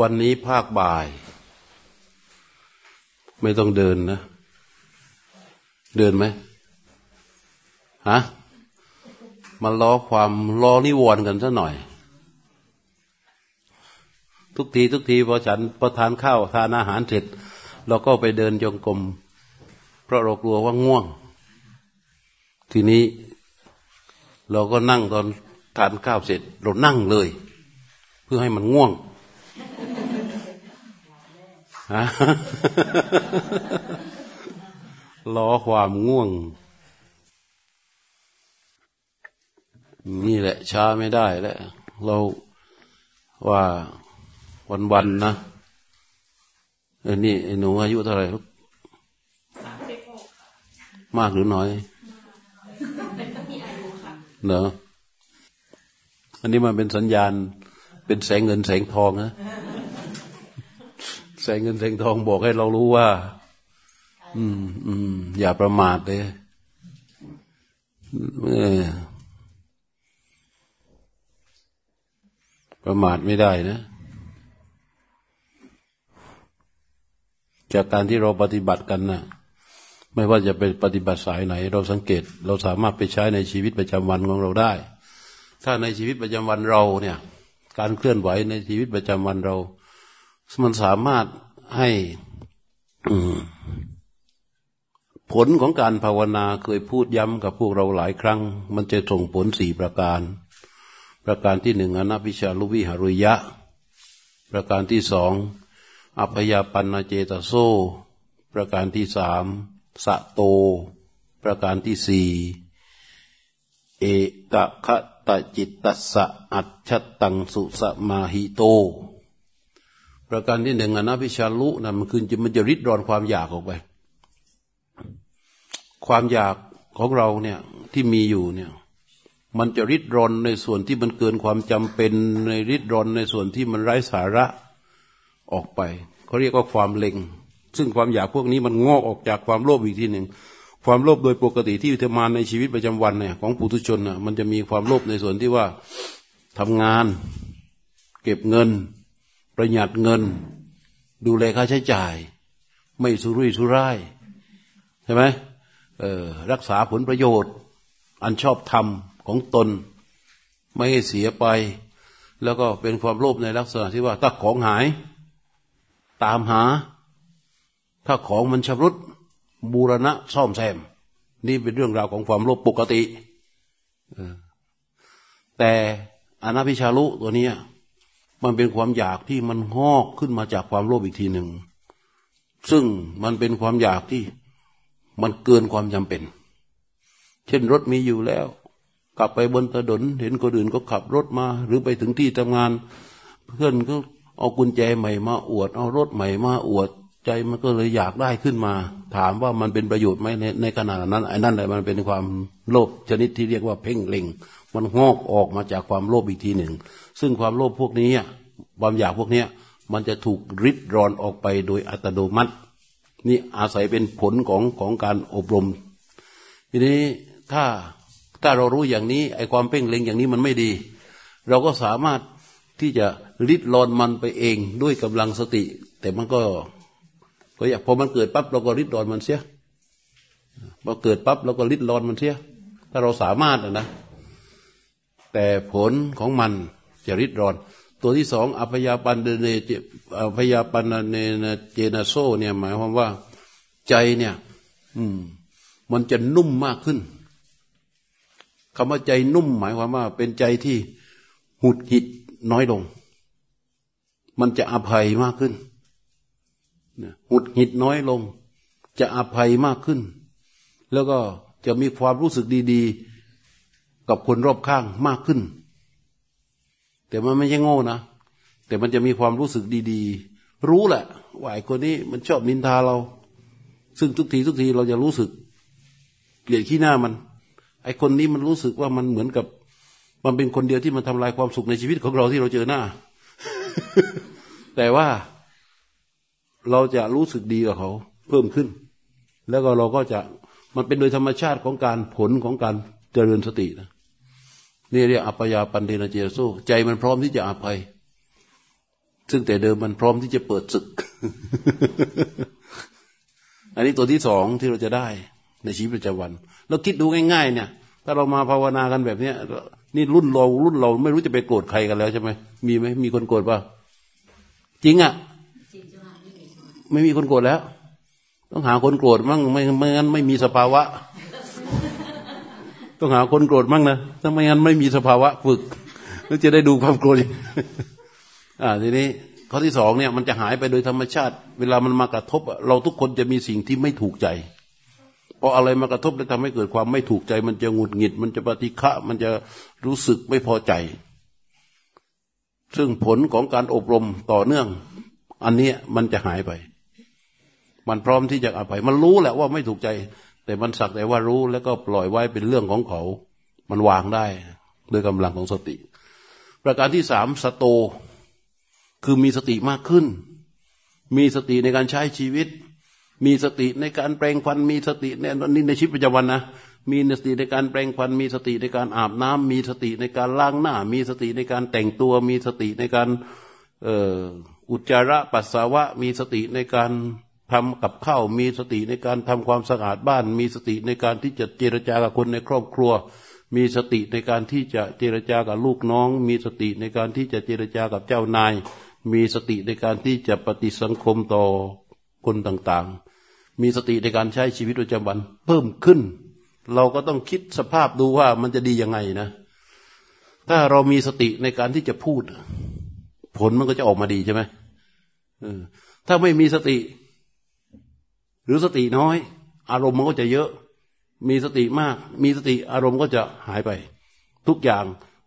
วันนี้ภาคบ่าย ไม่ต้องเดินนะ เดินไหมฮะมาล้อความล้อนิวรณ์กันซะหน่อย ทุกที ทุกทีพอฉันพอทานข้าวทานอาหารเสร็จ เราก็ไปเดินจงกรมเพราะเรากลัวว่าง่วง ทีนี้ เราก็นั่งตอนทานข้าวเสร็จเรานั่งเลย เพื่อให้มันง่วง ล้อความง่วง นี่แหละ ช้าไม่ได้แล้วเราว่าวันวันนะเออนี่หนูอายุเท่าไหร่ลูกมากหรือน้อยเนอะอันนี้มันเป็นสัญญาณ เป็นแสงเงินแสงทองนะ แสงเงินแสงทองบอกให้เรารู้ว่า อืม อืม อย่าประมาทเลยเออประมาทไม่ได้นะ จากการที่เราปฏิบัติกันนะไม่ว่าจะเป็นปฏิบัติสายไหน เราสังเกต เราสามารถไปใช้ในชีวิตประจำวันของเราได้ ถ้าในชีวิตประจำวันเราเนี่ย การเคลื่อนไหวในชีวิตประจำวันเรา มันสามารถให้ผลของการภาวนาเคยพูดย้ำกับพวกเราหลายครั้ง มันจะส่งผลสี่ประการ ประการที่หนึ่งอนัพิชาลุวิหารุยะ ประการที่สองอัพยาปันเจตโซ ประการที่สามสะโต ประการที่สี่เอกคตจิตตัสสะอัจฉตังสุสมาหิโต ประการที่หนึ่งอนัพิชาลุนะมันคือจะมันจะริดรอนความอยากออกไป ความอยากของเราเนี่ยที่มีอยู่เนี่ยมันจะริดรอนในส่วนที่มันเกินความจำเป็นในริดรอนในส่วนที่มันไร้สาระออกไปเขาเรียกว่าความเล็ง ซึ่งความอยากพวกนี้มันงอกออกจากความโลภอีกทีหนึ่งความโลภโดยปกติที่ทำมาในชีวิตประจำวันเนี่ยของปุถุชนน่ะมันจะมีความโลภในส่วนที่ว่าทำงาน เก็บเงิน ประหยัดเงิน ดูแลค่าใช้จ่าย ไม่สุรุ่ยสุร่ายใช่ไหมเออรักษาผลประโยชน์ อันชอบธรรมของตน ไม่ให้เสียไป แล้วก็เป็นความโลภในลักษณะที่ว่า ถ้าของหาย ตามหา ถ้าของมันชำรุดบูรณะซ่อมแซม นี่เป็นเรื่องราวของความโลภปกติแต่อนาพิชาลุตัวนี้ มันเป็นความอยากที่มันงอกขึ้นมาจากความโลภอีกทีหนึ่ง ซึ่งมันเป็นความอยากที่มันเกินความจำเป็น เช่นรถมีอยู่แล้ว กลับไปบนถนนเห็นคนอื่นก็ขับรถมา หรือไปถึงที่ทำงาน เพื่อนก็เอากุญแจใหม่มาอวด เอารถใหม่มาอวดใจมันก็เลยอยากได้ขึ้นมา ถามว่ามันเป็นประโยชน์ไหมในในขณะนั้นไอ้นั่นแหละมันเป็นความโลภชนิดที่เรียกว่าเพ่งเล็ง มันงอกออกมาจากความโลภอีกทีหนึ่ง ซึ่งความโลภพวกนี้ความอยากพวกนี้มันจะถูกริดรอนออกไปโดยอัตโนมัติ นี่อาศัยเป็นผลของของการอบรม ทีนี้ถ้าถ้าเรารู้อย่างนี้ไอ้ความเพ่งเล็งอย่างนี้มันไม่ดี เราก็สามารถที่จะริดรอนมันไปเองด้วยกำลังสติ แต่มันก็ก็อยากพอมันเกิดปั๊บเราก็ริดรอนมันเสียพอเกิดปั๊บเราก็ริดรอนมันเสีย ถ้าเราสามารถนะ แต่ผลของมันจะริดรอน ตัวที่สองอภยาปันเนเจอภยาปันเนเจนาโซเนี่ยหมายความว่าใจเนี่ยอืมมันจะนุ่มมากขึ้นคำว่าใจนุ่มหมายความว่า เป็นใจที่หุดหิดน้อยลง มันจะอภัยมากขึ้นหุดหิดน้อยลง จะอภัยมากขึ้น แล้วก็จะมีความรู้สึกดี ๆ กับคนรอบข้างมากขึ้น แต่มันไม่ใช่โง่นะ แต่มันจะมีความรู้สึกดี ๆ รู้แหละว่าไอ้คนนี้มันชอบนินทาเรา ซึ่งทุกทีทุกทีเราจะรู้สึกเกลียดขี้หน้ามัน ไอ้คนนี้มันรู้สึกว่ามันเหมือนกับ มันเป็นคนเดียวที่มันทำลายความสุขในชีวิตของเราที่เราเจอหน้า แต่ว่าเราจะรู้สึกดีกับเขา เพิ่มขึ้น แล้วก็เราก็จะมันเป็นโดยธรรมชาติของการผลของการ เจริญสตินะนี่เรียกอัปยาปันเดนเจโซใจมันพร้อมที่จะอภัย ซึ่งแต่เดิมมันพร้อมที่จะเปิดศึก อันนี้ตัวที่สองที่เราจะได้ในชีวิตประจำวัน เราคิดดูง่าย ๆ เนี่ย ถ้าเรามาภาวนากันแบบเนี้ยนี่รุ่นเรารุ่นเราไม่รู้จะไปโกรธใครกันแล้วใช่ไหมมีไหมมีคนโกรธป่ะจริงอะ่ะ ไม่มีคนโกรธแล้ว ต้องหาคนโกรธมั่งไม่ไม่งั้นไม่มีสภาวะ ต้องหาคนโกรธมั่งนะถ้าไม่งั้นไม่มีสภาวะฝึกแล้วจะได้ดูความโกรธอ่าทีนี้ข้อที่สองเนี่ยมันจะหายไปโดยธรรมชาติ เวลามันมากระทบ เราทุกคนจะมีสิ่งที่ไม่ถูกใจพออะไรมากระทบแล้วทำให้เกิดความไม่ถูกใจ มันจะหงุดหงิด มันจะปฏิฆะมันจะรู้สึกไม่พอใจ ซึ่งผลของการอบรมต่อเนื่อง อันนี้มันจะหายไป มันพร้อมที่จะอภัย มันรู้แหละว่าไม่ถูกใจ แต่มันสักแต่ว่ารู้แล้วก็ปล่อยไว้เป็นเรื่องของเขา มันวางได้ด้วยกำลังของสติ ประการที่สามสโต คือมีสติมากขึ้น มีสติในการใช้ชีวิต มีสติในการแปลงฟัน มีสติเนี่ยนี่ในชีวิตประจำวันนะมีสติในการแปลงฟัน มีสติในการอาบน้ำมีสติในการล้างหน้า มีสติในการแต่งตัว มีสติในการอุจจาระปัสสาวะ มีสติในการ ทำกับข้าวมีสติในการทำความสะอาดบ้าน มีสติในการที่จะเจรจากับคนในครอบครัว มีสติในการที่จะเจรจากับลูกน้อง มีสติในการที่จะเจรจากับเจ้านาย มีสติในการที่จะปฏิสังคมต่อคนต่างๆ มีสติในการใช้ชีวิตประจำวันเพิ่มขึ้น เราก็ต้องคิดสภาพดูว่ามันจะดียังไงนะ ถ้าเรามีสติในการที่จะพูด ผลมันก็จะออกมาดีใช่ไหมถ้าไม่มีสติ หรือสติน้อย อารมณ์มันก็จะเยอะ มีสติมาก มีสติอารมณ์ก็จะหายไป ทุกอย่าง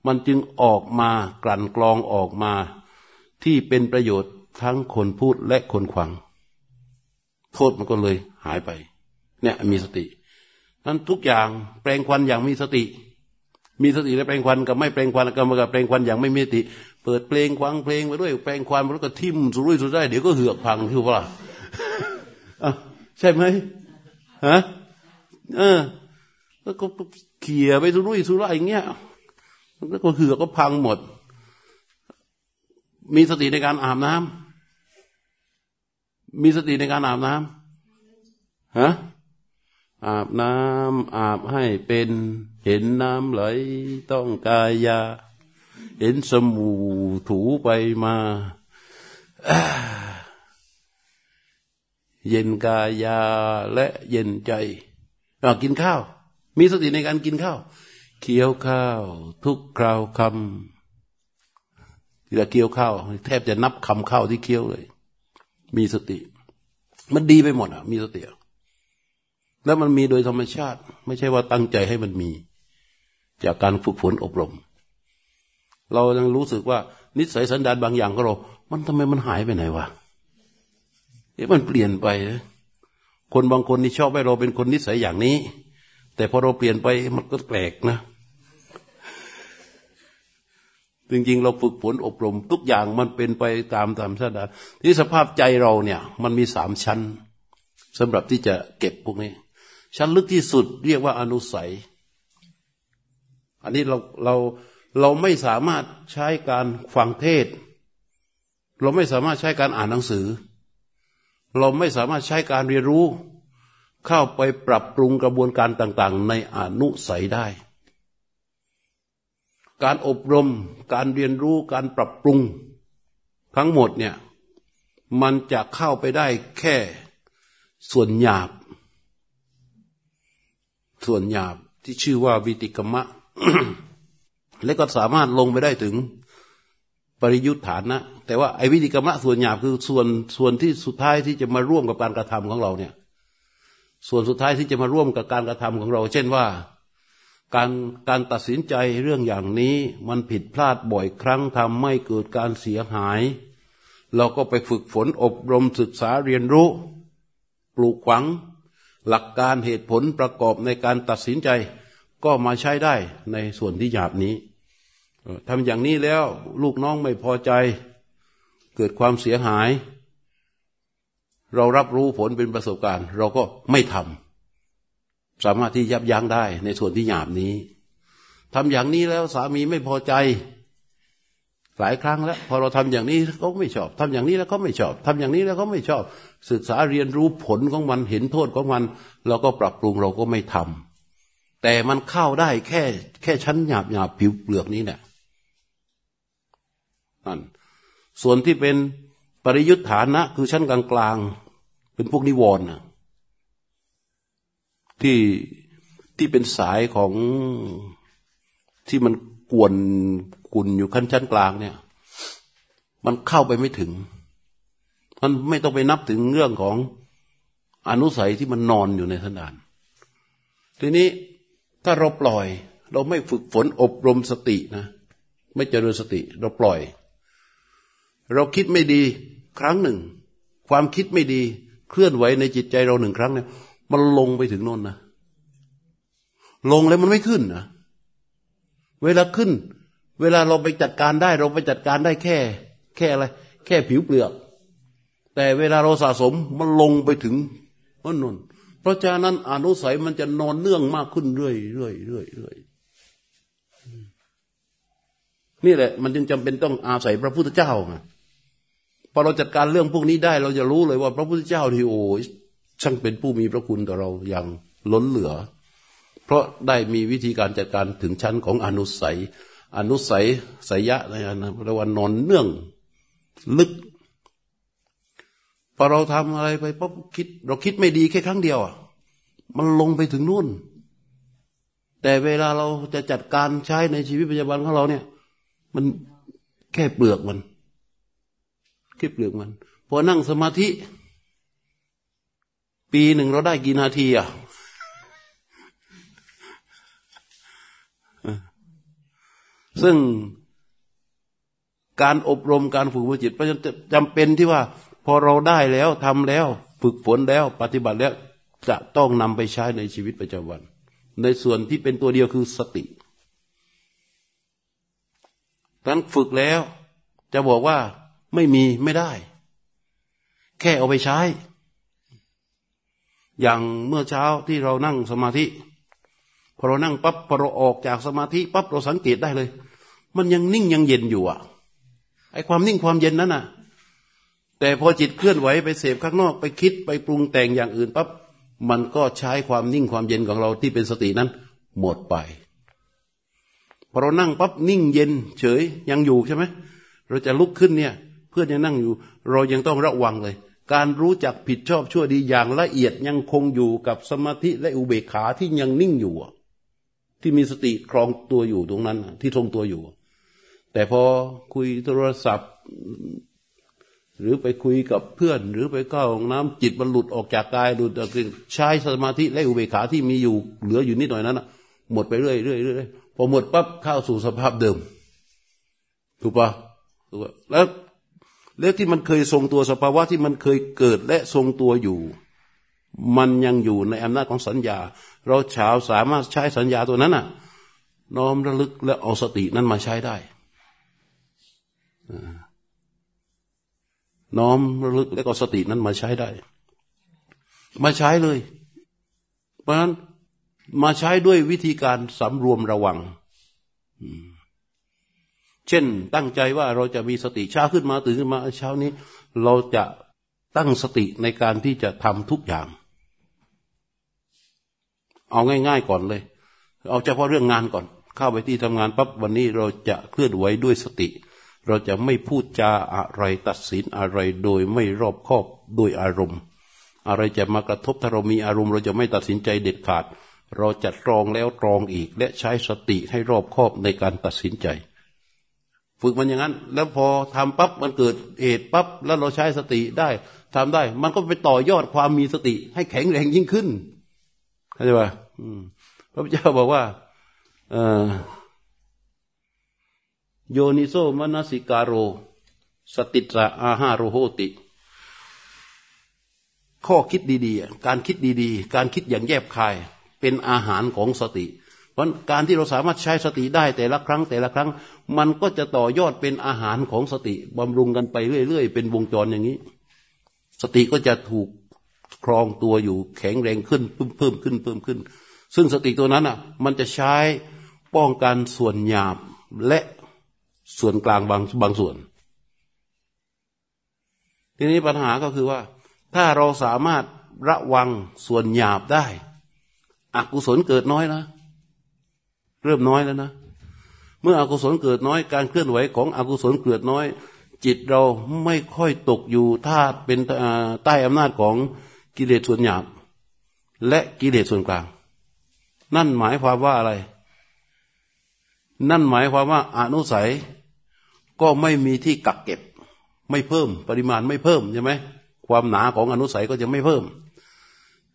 มันจึงออกมากลั่นกรองออกมา ที่เป็นประโยชน์ทั้งคนพูดและคนฟัง โทษมันก็เลยหายไป เนี่ยมีสตินั้นทุกอย่างแปลงควันอย่างมีสติ มีสติและแปลงควันกับไม่แปลงควันกับกับแปลงควันอย่างไม่มีสติ เปิดเพลงควังเพลงไปด้วย แปลงควันแล้วก็ทิ่มสุรุ่ยสุร่ายเดี๋ยวก็เหือกพังที่ว่า ใช่ไหมฮะเออ แล้วก็เขี่ยไปสุรุ่ยสุร่ายอย่างเงี้ยแล้วก็เหือกก็พังหมด มีสติในการอาบน้ำมีสติในการอาบน้ำฮะอาบน้ำอาบให้เป็นเห็นน้ำไหลต้องกายา เห็นสมูถูไปมา เย็นกายาและเย็นใจกินข้าว มีสติในการกินข้าวเคี้ยวข้าว ทุกคราวคำที่เราเคี้ยวข้าว แทบจะนับคำข้าวที่เคี้ยวเลย มีสติ มันดีไปหมดอะ มีสติแล้วมันมีโดยธรรมชาติ ไม่ใช่ว่าตั้งใจให้มันมี จากการฝึกฝนอบรม เรายังรู้สึกว่านิสัยสันดานบางอย่างของเรา มันทำไมมันหายไปไหนวะ เอ๊ะมันเปลี่ยนไป คนบางคนนี่ชอบให้เราเป็นคนนิสัยอย่างนี้ แต่พอเราเปลี่ยนไปมันก็แปลกนะจริงๆ เราฝึกฝนอบรม ทุกอย่างมันเป็นไปตามธรรมชาติที่สภาพใจเราเนี่ย มันมีสามชั้นสำหรับที่จะเก็บพวกนี้ ชั้นลึกที่สุดเรียกว่าอนุสัย อันนี้เราเราเราไม่สามารถใช้การฟังเทศ เราไม่สามารถใช้การอ่านหนังสือ เราไม่สามารถใช้การเรียนรู้ เข้าไปปรับปรุงกระบวนการต่าง ๆ ในอนุสัยได้ การอบรมการเรียนรู้การปรับปรุง ทั้งหมดเนี่ยมันจะเข้าไปได้แค่ส่วนหยาบ ส่วนหยาบที่ชื่อว่าวิติกมะ และก็สามารถลงไปได้ถึง ริยุทธฐานะ แต่ว่าไอ้วิติกรรมะส่วนหยาบคือส่วนส่วนที่สุดท้ายที่จะมาร่วมกับการกระทำของเราเนี่ย ส่วนสุดท้ายที่จะมาร่วมกับการกระทำของเรา เช่นว่า การการตัดสินใจเรื่องอย่างนี้มันผิดพลาดบ่อยครั้งทำให้เกิดการเสียหาย เราก็ไปฝึกฝนอบรมศึกษาเรียนรู้ปลูกฝัง หลักการเหตุผลประกอบในการตัดสินใจ ก็มาใช้ได้ในส่วนที่หยาบนี้ ทำอย่างนี้แล้ว ลูกน้องไม่พอใจ เกิดความเสียหาย เรารับรู้ผลเป็นประสบการณ์ เราก็ไม่ทำสามารถที่ยับยั้งได้ในส่วนที่หยาบนี้ทำอย่างนี้แล้วสามีไม่พอใจ หลายครั้งแล้ว พอเราทำอย่างนี้เขาไม่ชอบทำอย่างนี้แล้วเขาไม่ชอบทำอย่างนี้แล้วเขาไม่ชอบ ศึกษาเรียนรู้ผลของมันเห็นโทษของมัน เราก็ปรับปรุงเราก็ไม่ทำแต่มันเข้าได้แค่แค่ชั้นหยาบหยาบผิวเปลือกนี้เนี่ย นั่นส่วนที่เป็นปริยุทธฐานะ คือชั้นกลางกลางเป็นพวกนิวรณ์ที่ที่เป็นสายของที่มันกวนกุนอยู่ขั้นชั้นกลางเนี่ย มันเข้าไปไม่ถึง มันไม่ต้องไปนับถึงเรื่องของอนุสัยที่มันนอนอยู่ในสันดาน ทีนี้ถ้าเราปล่อย เราไม่ฝึกฝนอบรมสตินะ ไม่เจริญสติ เราปล่อย เราคิดไม่ดีครั้งหนึ่ง ความคิดไม่ดีเคลื่อนไหวในจิตใจเราหนึ่งครั้งเนี่ยมันลงไปถึงโน่นนะลงแล้วมันไม่ขึ้นนะเวลาขึ้น เวลาเราไปจัดการได้ เราไปจัดการได้แค่ แค่อะไร แค่ผิวเปลือก แต่เวลาเราสะสมมันลงไปถึงนนนเพราะฉะนั้นอนุสัยมันจะนอนเนื่องมากขึ้นเรื่อยเรื่อยเรื่อยเรื่อยนี่แหละ มันจึงจำเป็นต้องอาศัยพระพุทธเจ้าไง พอเราจัดการเรื่องพวกนี้ได้ เราจะรู้เลยว่า พระพุทธเจ้าที่โอ้ช่างเป็นผู้มีพระคุณต่อเราอย่างล้นเหลือ เพราะได้มีวิธีการจัดการถึงชั้นของอนุสัย อนุสัยสยะนะนะเรียกว่านอนเนื่องลึกพอเราทำอะไรไปปุ๊บคิด เราคิดไม่ดีแค่ครั้งเดียวอะมันลงไปถึงนู่น แต่เวลาเราจะจัดการใช้ในชีวิตประจำวันของเราเนี่ย มันแค่เปลือกมัน แค่เปลือกมันพอนั่งสมาธิ ปีหนึ่งเราได้กี่นาทีอะซึ่งการอบรมการฝึกจิตจำเป็นที่ว่า พอเราได้แล้วทำแล้ว ฝึกฝนแล้ว ปฏิบัติแล้วจะต้องนำไปใช้ในชีวิตประจำวัน ในส่วนที่เป็นตัวเดียวคือสติทั้นฝึกแล้วจะบอกว่า ไม่มีไม่ได้ แค่เอาไปใช้ อย่างเมื่อเช้าที่เรานั่งสมาธิพอเรานั่งปั๊บพอเราออกจากสมาธิปั๊บเราสังเกตได้เลย มันยังนิ่งยังเย็นอยู่อะไอความนิ่งความเย็นนั้นอะ แต่พอจิตเคลื่อนไหวไปเสพข้างนอกไปคิดไปปรุงแต่งอย่างอื่นปั๊บมันก็ใช้ความนิ่งความเย็นของเราที่เป็นสตินั้น หมดไปพอเรานั่งปั๊บนิ่งเย็น เฉยยังอยู่ใช่ไหมเราจะลุกขึ้นเนี่ย พื่อนยังนั่งอยู่ เรายังต้องระวังเลย การรู้จักผิดชอบชั่วดีอย่างละเอียดยังคงอยู่กับสมาธิและอุเบกขาที่ยังนิ่งอยู่ที่มีสติครองตัวอยู่ตรงนั้นที่ทรงตัวอยู่ แต่พอคุยโทรศัพท์ หรือไปคุยกับเพื่อน หรือไปเข้าห้องน้ำจิตมันหลุดออกจากกายหลุดจากใช้สมาธิและอุเบกขาที่มีอยู่เหลืออยู่นิดหน่อยนั้นหมดไปเรื่อยเรื่อยเรื่อยพอหมดปั๊บเข้าสู่สภาพเดิม ถูกปะถูกปะแล้ว แล้วที่มันเคยทรงตัวสภาวะที่มันเคยเกิดและทรงตัวอยู่ มันยังอยู่ในอำนาจของสัญญา เราชาวสามารถใช้สัญญาตัวนั้นน่ะ น้อมระลึกและเอาสตินั้นมาใช้ได้น้อมระลึกและก็สตินั้นมาใช้ได้ มาใช้เลย เพราะฉะนั้นมาใช้ด้วยวิธีการสำรวมระวัง เช่น ตั้งใจว่าเราจะมีสติเช้าขึ้นมาตื่นขึ้นมาเช้านี้ เราจะตั้งสติในการที่จะทำทุกอย่าง เอาง่าย ๆ ก่อนเลย เอาเฉพาะเรื่องงานก่อน เข้าไปที่ทำงานปั๊บวันนี้เราจะเคลื่อนไหวด้วยสติ เราจะไม่พูดจาอะไรตัดสินอะไรโดยไม่รอบคอบโดยอารมณ์ อะไรจะมากระทบถ้าเรามีอารมณ์ เราจะไม่ตัดสินใจเด็ดขาด เราจะตรองแล้วตรองอีกและใช้สติให้รอบคอบในการตัดสินใจ ฝึกมันอย่างนั้น แล้วพอทำปั๊บมันเกิดเหตุปั๊บแล้วเราใช้สติได้ทำได้ มันก็ไปต่อยอดความมีสติ ให้แข็งแรงยิ่งขึ้นเข้าใจป่ะพระพุทธเจ้าบอกว่าโยนิโสมนสิกาโร สติตระอาหาโรโหติ ข้อคิดดีๆ การคิดดีๆ การคิดอย่างแยบคาย เป็นอาหารของสติ เพราะการที่เราสามารถใช้สติได้แต่ละครั้งแต่ละครั้ง มันก็จะต่อยอดเป็นอาหารของสติบำรุงกันไปเรื่อยๆ เป็นวงจรอย่างนี้ สติก็จะถูกครองตัวอยู่แข็งแรงขึ้นเพิ่มขึ้นเพิ่มขึ้น ซึ่งสติตัวนั้นอะ มันจะใช้ป้องกันส่วนหยาบและส่วนกลางบางบางส่วน ทีนี้ปัญหาก็คือว่า ถ้าเราสามารถระวังส่วนหยาบได้อกุศลเกิดน้อยนะ เริ่มน้อยแล้วนะ เมื่ออกุศลเกิดน้อยการเคลื่อนไหวของอกุศลเกิดน้อย จิตเราไม่ค่อยตกอยู่ถ้าเป็นใต้อำนาจของกิเลสส่วนหยาบและกิเลสส่วนกลาง นั่นหมายความว่าอะไร นั่นหมายความว่าอนุสัยก็ไม่มีที่กักเก็บ ไม่เพิ่ม ปริมาณไม่เพิ่มใช่ไหมความหนาของอนุสัยก็จะไม่เพิ่ม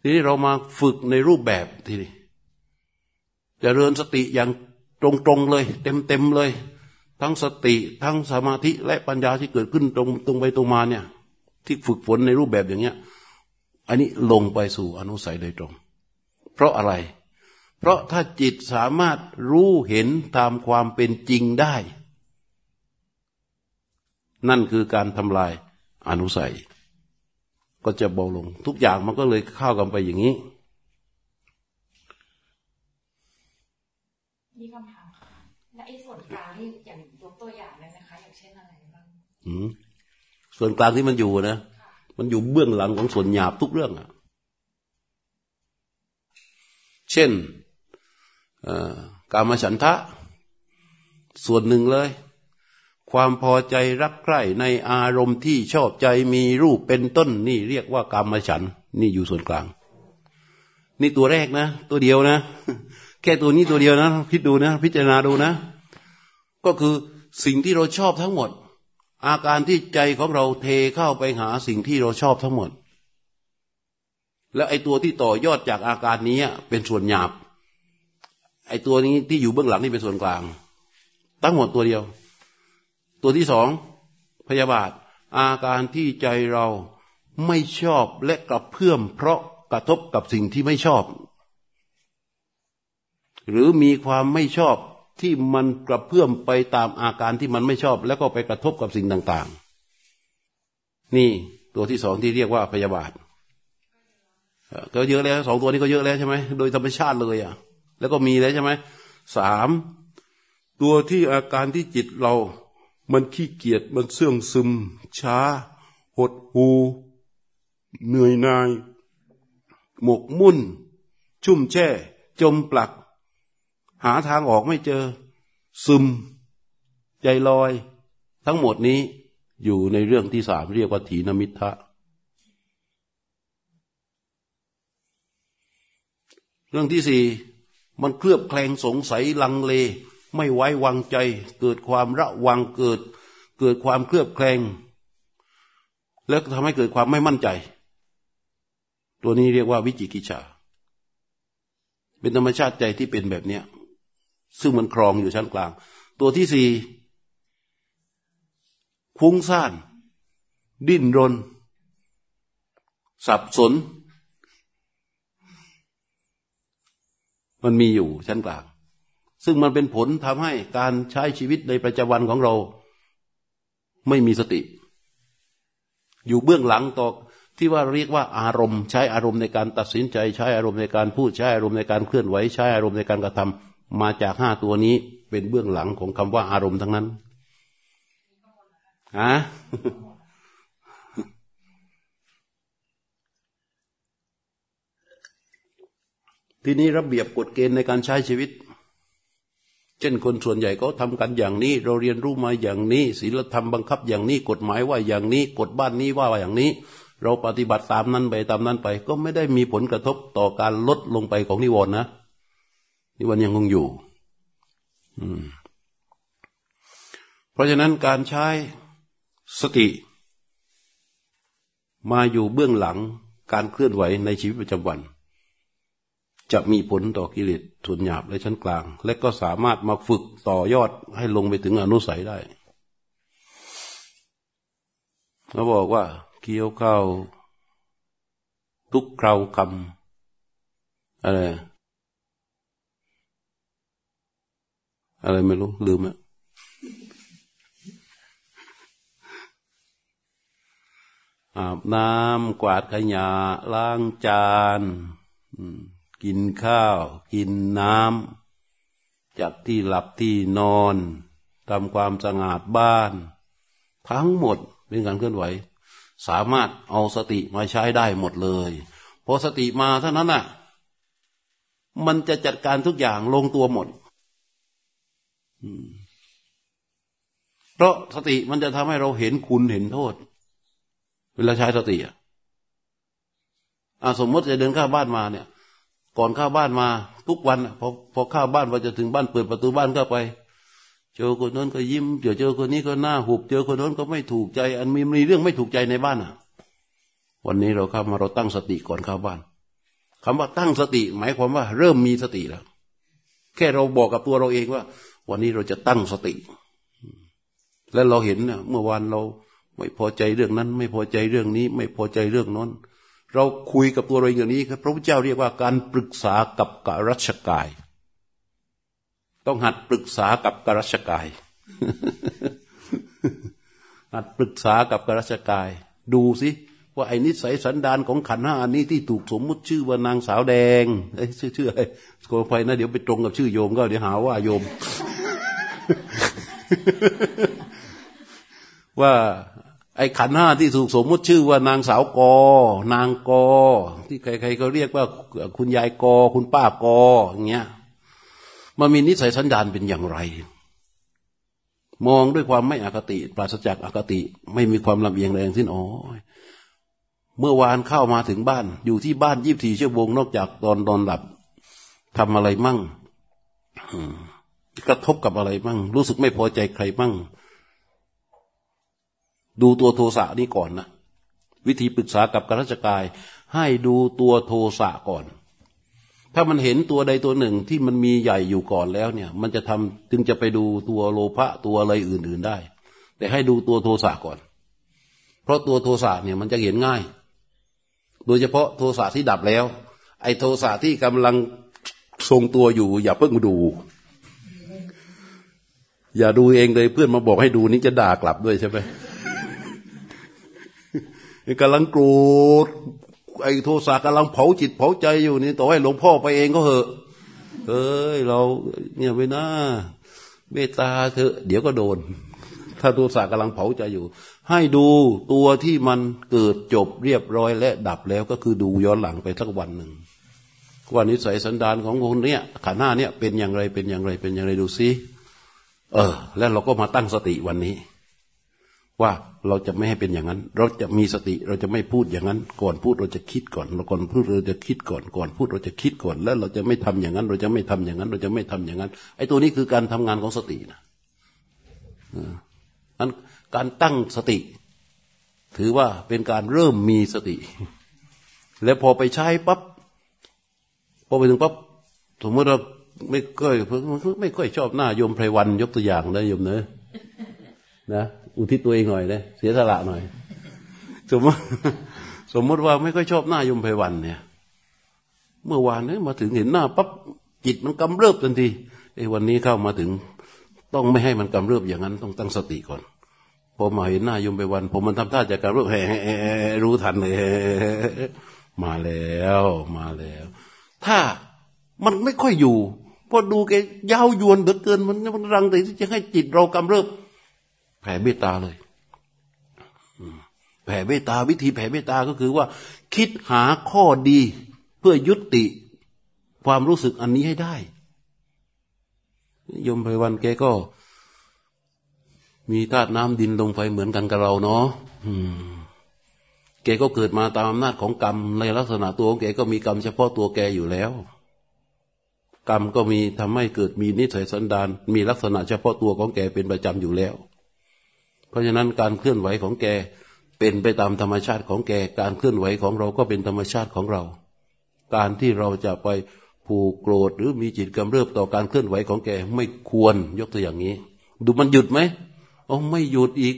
ทีนี้เรามาฝึกในรูปแบบทีนี้ จะเริญสติอย่างตรงๆเลย เต็มๆเลย ทั้งสติทั้งสมาธิและปัญญาที่เกิดขึ้นตรงตรงไปตรงมาเนี่ย ที่ฝึกฝนในรูปแบบอย่างเงี้ย อันนี้ลงไปสู่อนุสัยโดยตรง เพราะอะไร เพราะถ้าจิตสามารถรู้เห็นตามความเป็นจริงได้ นั่นคือการทำลายอนุสัย ก็จะเบาลง ทุกอย่างมันก็เลยเข้ากันไปอย่างนี้มีคำถามค่ะและไอ้ส่วนกลางที่อย่างยกตัวอย่างได้ไหมคะอย่างเช่นอะไรบ้าง ส่วนกลางที่มันอยู่นะมันอยู่เบื้องหลังของส่วนหยาบทุกเรื่องอะเช่นการมาฉันทะ ส่วนหนึ่งเลย ความพอใจรักใคร่ในอารมณ์ที่ชอบใจมีรูปเป็นต้น นี่เรียกว่ากามฉัน นี่อยู่ส่วนกลาง นี่ตัวแรกนะ ตัวเดียวนะ แค่ตัวนี้ตัวเดียวนะคิดดูนะ พิจารณาดูนะ ก็คือสิ่งที่เราชอบทั้งหมด อาการที่ใจของเราเทเข้าไปหาสิ่งที่เราชอบทั้งหมด แล้วไอ้ตัวที่ต่อยอดจากอาการนี้เป็นส่วนหยาบ ไอ้ตัวนี้ที่อยู่เบื้องหลังนี่เป็นส่วนกลางทั้งหมดตัวเดียว ตัวที่สองพยาบาท อาการที่ใจเราไม่ชอบและกระเพื่อม เพราะกระทบกับสิ่งที่ไม่ชอบ หรือมีความไม่ชอบ ที่มันกระเพื่อมไปตามอาการที่มันไม่ชอบ แล้วก็ไปกระทบกับสิ่งต่าง ๆ นี่ตัวที่สองที่เรียกว่าพยาบาทก็เยอะแล้วสองตัวนี้ก็เยอะแล้วใช่ไหมโดยธรรมชาติเลยอะ แล้วก็มีแล้วใช่ไหมสามตัวที่อาการที่จิตเรา มันขี้เกียจมันเสื่องซึม ช้า หดหู เหนื่อยนาย หมกมุ่น ชุ่มแช่ จมปลัก หาทางออกไม่เจอ ซึม ใจลอย ทั้งหมดนี้อยู่ในเรื่องที่สามเรียกว่าถีนมิทะเรื่องที่สี่มันเคลือบแคลงสงสัยลังเล ไม่ไว้วางใจ เกิดความระวังเกิด เกิดความเคลือบแคลง แล้วทำให้เกิดความไม่มั่นใจ ตัวนี้เรียกว่าวิจิกิจฉาเป็นธรรมชาติใจที่เป็นแบบเนี้ย ซึ่งมันครองอยู่ชั้นกลาง ตัวที่สี่คุ้งซ่าน ดิ้นรน สับสน มันมีอยู่ชั้นกลาง ซึ่งมันเป็นผลทำให้การใช้ชีวิตในประจำวันของเรา ไม่มีสติ อยู่เบื้องหลังต่อที่ว่าเรียกว่าอารมณ์ ใช้อารมณ์ในการตัดสินใจ ใช้อารมณ์ในการพูดใช้อารมณ์ในการเคลื่อนไหว ใช้อารมณ์ในการกระทำ มาจากห้าตัวนี้เป็นเบื้องหลังของคำว่าอารมณ์ทั้งนั้นฮะทีนี้ระเบียบกฎเกณฑ์ในการใช้ชีวิต เช่นคนส่วนใหญ่เขาทำกันอย่างนี้ เราเรียนรู้มาอย่างนี้ศีลธรรมบังคับอย่างนี้ กฎหมายว่าอย่างนี้ กฎบ้านนี้ว่าอย่างนี้ เราปฏิบัติตามนั้นไปตามนั้นไป ก็ไม่ได้มีผลกระทบต่อการลดลงไปของนิวรณ์นะ นิวรณ์ยังคงอยู่เพราะฉะนั้นการใช้สติ มาอยู่เบื้องหลังการเคลื่อนไหวในชีวิตประจำวัน จะมีผลต่อกิเลสส่วนหยาบและชั้นกลาง และก็สามารถมาฝึกต่อยอดให้ลงไปถึงอนุสัยได้เขาบอกว่าเกี่ยวข้าวทุกคราวคำอะไร อะไรไม่รู้ลืมอะอาบน้ำกวาดขยะล้างจานกินข้าว กินน้ำจากที่หลับที่นอนทำความสะอาดบ้าน ทั้งหมดเป็นการเคลื่อนไหว สามารถเอาสติมาใช้ได้หมดเลยพอสติมาเท่านั้นน่ะ มันจะจัดการทุกอย่างลงตัวหมด เพราะสติมันจะทำให้เราเห็นคุณเห็นโทษ เวลาใช้สติอะสมมติจะเดินข้าบ้านมาเนี่ย ก่อนข้าบ้านมา ทุกวันพอพอข้าบ้านพอจะถึงบ้านเปิดประตูบ้านเข้าไป เจอคนนั้นก็ยิ้มเจอเจอคนนี้ก็หน้าหุบ เจอคนนั้นก็ไม่ถูกใจ อันมีมีเรื่องไม่ถูกใจในบ้านอะ วันนี้เราเข้ามาเราตั้งสติก่อนเข้าบ้านคำว่าตั้งสติ หมายความว่าเริ่มมีสติแล้วแค่เราบอกกับตัวเราเองว่า วันนี้เราจะตั้งสติ และเราเห็นเนี่ยเมื่อวานเราไม่พอใจเรื่องนั้น ไม่พอใจเรื่องนี้ ไม่พอใจเรื่องนั้น เราคุยกับตัวเราองอย่างนี้ครับพระพุทธเจ้าเรียกว่าการปรึกษากับกรัชกาย ต้องหัดปรึกษากับกรัชกาย หัดปรึกษากับกรัชกาย ดูสิว่าไอ้นิสัยสันดานของขันห้าอันนี้ที่ถูกสมมุติชื่อว่านางสาวแดงไอ้ชื่อชื่ออะไรขออภัยนะเดี๋ยวไปตรงกับชื่อโยมก็เดี๋ยวหาว่าโยม ว่าไอ้ขันห้าที่ถูกสมมติชื่อว่านางสาวกอนางกอ ที่ใครๆก็เรียกว่า คุณยายกอ คุณป้ากออย่างเงี้ยมันมีนิสัยสันดานเป็นอย่างไร มองด้วยความไม่อคติ ปราศจากอคติ ไม่มีความลำเอียงแรงสิ้นอ๋อเมื่อวานเข้ามาถึงบ้าน อยู่ที่บ้านยี่บสี่ชั่วโมงนอกจากตอนนอนหลับทำอะไรมั่ง กระทบกับอะไรมั่งรู้สึกไม่พอใจใครมั่งดูตัวโทสะนี่ก่อนนะวิธีปรึกษากับกราชกาย ให้ดูตัวโทสะก่อน ถ้ามันเห็นตัวใดตัวหนึ่งที่มันมีใหญ่อยู่ก่อนแล้วเนี่ย มันจะทำจึงจะไปดูตัวโลภะตัวอะไรอื่น ๆได้ แต่ให้ดูตัวโทสะก่อน เพราะตัวโทสะเนี่ยมันจะเห็นง่าย โดยเฉพาะโทสะที่ดับแล้ว ไอ้โทสะที่กำลังทรงตัวอยู่อย่าเพิ่งดู อย่าดูเองเลยเพื่อนมาบอกให้ดูนี่จะด่ากลับด้วยใช่ไหมกำลังโกรธไอ้โทสะกำลังเผาจิตเผาใจอยู่นี่ต่อให้หลวงพ่อไปเองก็เหอะเอ้ยเราเนี่ยไปนะเมตตาเถอะเดี๋ยวก็โดน ถ้าโทสะกำลังเผาใจอยู่ ให้ดูตัวที่มันเกิดจบเรียบร้อยและดับแล้วก็คือดูย้อนหลังไปสักวันหนึ่งว่านิสัยสันดานของคนเนี้ยขันหน้าเนี่ยเป็นอย่างไรเป็นอย่างไรเป็นอย่างไรดูซิ เออ แล้วเราก็มาตั้งสติวันนี้ ว่าเราจะไม่ให้เป็นอย่างนั้น เราจะมีสติเราจะไม่พูดอย่างนั้น ก่อนพูดเราจะคิดก่อนเราก่อนพูดเราจะคิดก่อนก่อนพูดเราจะคิดก่อน แล้วเราจะไม่ทำอย่างนั้น เราจะไม่ทำอย่างนั้น เราจะไม่ทำอย่างนั้นไอ้ตัวนี้คือการทำงานของสตินะนั้นการตั้งสติ ถือว่าเป็นการเริ่มมีสติ แล้วพอไปใช้ปั๊บพอไปถึงปั๊บสมมติเรา ไม่ค่อยไม่ค่อยชอบหน้าโยมไพรวันยกตัวอย่างนะโยมเนอะนะอุทิศตัวเองหน่อยเลยเสียสละหน่อย สมมติสมมติว่าไม่ค่อยชอบหน้ายมไพวันเนี่ย เมื่อวานเนี่ยมาถึงเห็นหน้าปั๊บจิตมันกำเริบทันทีไอ้วันนี้เข้ามาถึง ต้องไม่ให้มันกำเริบอย่างนั้น ต้องตั้งสติก่อนพอมาเห็นหน้ายมไพวันผมมันทำท่าจะกำเริบแห่รู้ทันเลยมาแล้วมาแล้ว ถ้ามันไม่ค่อยอยู่ พอดูแกยาวยวนเหลือเกินมันรังแต่ที่จะให้จิตเรากำเริบแผ่เมตตาเลยแผ่เมตตาวิธีแผ่เมตตาก็คือว่า คิดหาข้อดีเพื่อยุติความรู้สึกอันนี้ให้ได้ยมไพวันแกก็ มีธาตุน้ำดินลงไฟเหมือนกันกับเราเนาะแกก็เกิดมาตามอำนาจของกรรม ในลักษณะตัวของแกก็มีกรรมเฉพาะตัวแกอยู่แล้ว กรรมก็มีทำให้เกิดมีนิสัยสันดานมีลักษณะเฉพาะตัวของแกเป็นประจำอยู่แล้ว เพราะฉะนั้นการเคลื่อนไหวของแกเป็นไปตามธรรมชาติของแกการเคลื่อนไหวของเราก็เป็นธรรมชาติของเรา การที่เราจะไปผูกโกรธหรือมีจิตกำเริบต่อการเคลื่อนไหวของแกไม่ควรยกตัวอย่างนี้ ดูมันหยุดไหมโอ้ไม่หยุดอีก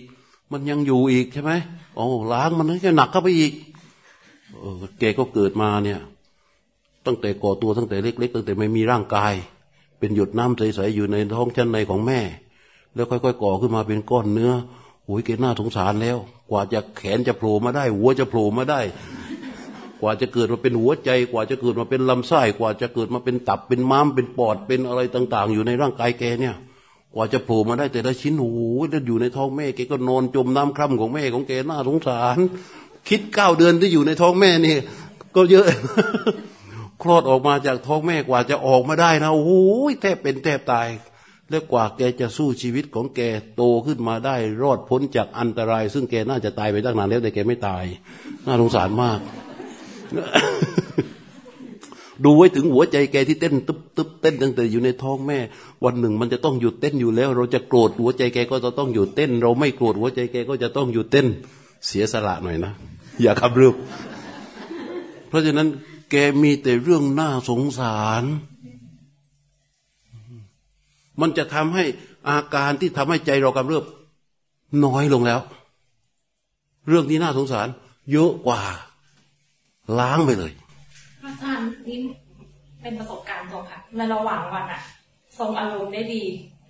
มันยังอยู่อีกใช่ไหมโอ้ล้างมันให้หนักเข้าไปอีกเออแกก็เกิดมาเนี่ย ตั้งแต่ก่อตัวตั้งแต่เล็ก ๆ ตั้งแต่ไม่มีร่างกาย เป็นหยดน้ำใสๆอยู่ในท้องชั้นในของแม่ แล้วค่อยๆก่อขึ้นมาเป็นก้อนเนื้อโอ้ยเกน่าสงสารแล้ว กว่าจะแขนจะโผล่มาได้ หัวจะโผล่มาได้ กว่าจะเกิดมาเป็นหัวใจ กว่าจะเกิดมาเป็นลำไส้กว่าจะเกิดมาเป็นตับเป็นม้ามเป็นปอดเป็นอะไรต่าง ๆ อยู่ในร่างกายแกเนี่ยกว่าจะโผล่มาได้แต่ละชิ้นโอ้โหแล้วอยู่ในท้องแม่แกก็นอนจมน้ำคร่ำของแม่ของแกน่าสงสาร คิดเก้าเดือนที่อยู่ในท้องแม่นี่ก็เยอะ คลอดออกมาจากท้องแม่กว่าจะออกมาได้นะโอ้โหแทบเป็นแทบตาย แล้วกว่าแกจะสู้ชีวิตของแกโตขึ้นมาได้ รอดพ้นจากอันตราย ซึ่งแกน่าจะตายไปตั้งนานแล้วแต่แกไม่ตาย น่าสงสารมาก ดูไว้ถึงหัวใจแกที่เต้นตึ๊บตึ๊บเต้นตั้งแต่อยู่ในท้องแม่ วันหนึ่งมันจะต้องหยุดเต้นอยู่แล้ว เราจะโกรธหัวใจแกก็จะต้องหยุดเต้น เราไม่โกรธหัวใจแกก็จะต้องหยุดเต้น เสียสละหน่อยนะ อย่าขับรือเพราะฉะนั้น แกมีแต่เรื่องน่าสงสาร มันจะทำให้อาการที่ทำให้ใจเรากำเริบน้อยลงแล้ว เรื่องที่น่าสงสาร เยอะกว่า ล้างไปเลยอาจารย์นี่เป็นประสบการณ์ตรงค่ะ ในระหว่างวันอะทรงอารมณ์ได้ดี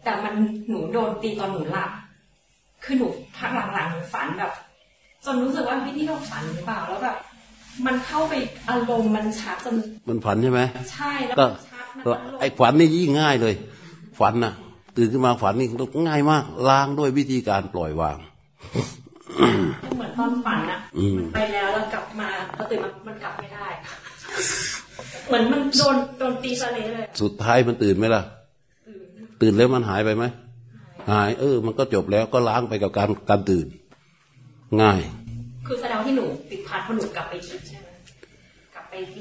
แต่มันหนูโดนตีตอนหนูหลับคือหนูพักหลังๆหนูฝันแบบ จนรู้สึกว่าพี่ที่เราฝันหรือเปล่าแล้วแบบ มันเข้าไปอารมณ์มันชัดจนมันฝันใช่ไหมใช่แล้วก็มันชัดมันอารมณ์ไอ้ฝันนี่ยิ่งง่ายเลย ฝันน่ะตื่นขึ้นมาฝันนี่ง่ายมากล้างด้วยวิธีการปล่อยวางเหมือนตอนฝันอะอืมมันไปแล้วแล้วกลับมาพอตื่นมามันกลับไม่ได้เหมือนมันโดนโดนตีสะเลเลยสุดท้ายมันตื่นไหมล่ะ ตื่นแล้วมันหายไปไหมหาย เออ มันก็จบแล้วก็ล้างไปกับการการตื่น ง่าย คือแสดงว่าที่หนูติดพันเพราะหนูกลับไปคิดใช่ไหม